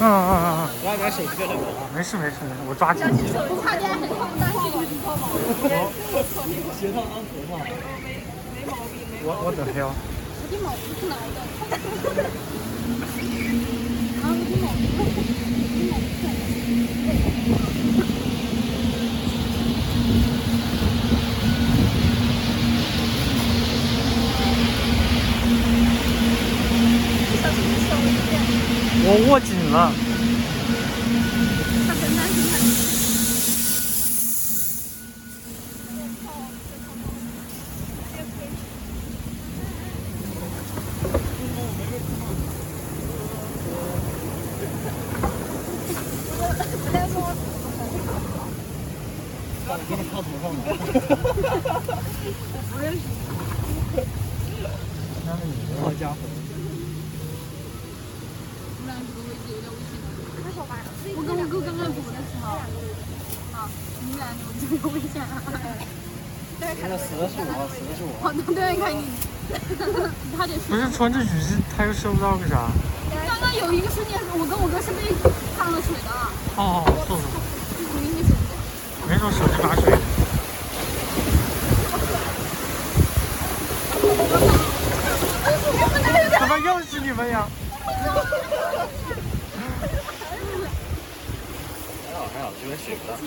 嗯嗯嗯嗯，我要把手机掉下来啊！没事没事，我抓紧。不怕这样很痛，但是鞋套当头套。我我的天，我的毛不是来的。啊，我的毛，我的毛不是来的。小心你手一点，我握紧了。他很担心他。我给你套头上了。好家伙！我跟我哥刚刚走的时候，好，你们俩就这个危险啊！那个死的是我，死的是我。好的，对，看你，他得不是穿着雨衣，他又收不到个啥？刚刚有一个瞬间，我跟我哥是被烫了水的，哦，坐着，我给你手机。没说手机打水。怎么又是你们呀？还好还好，只有血了。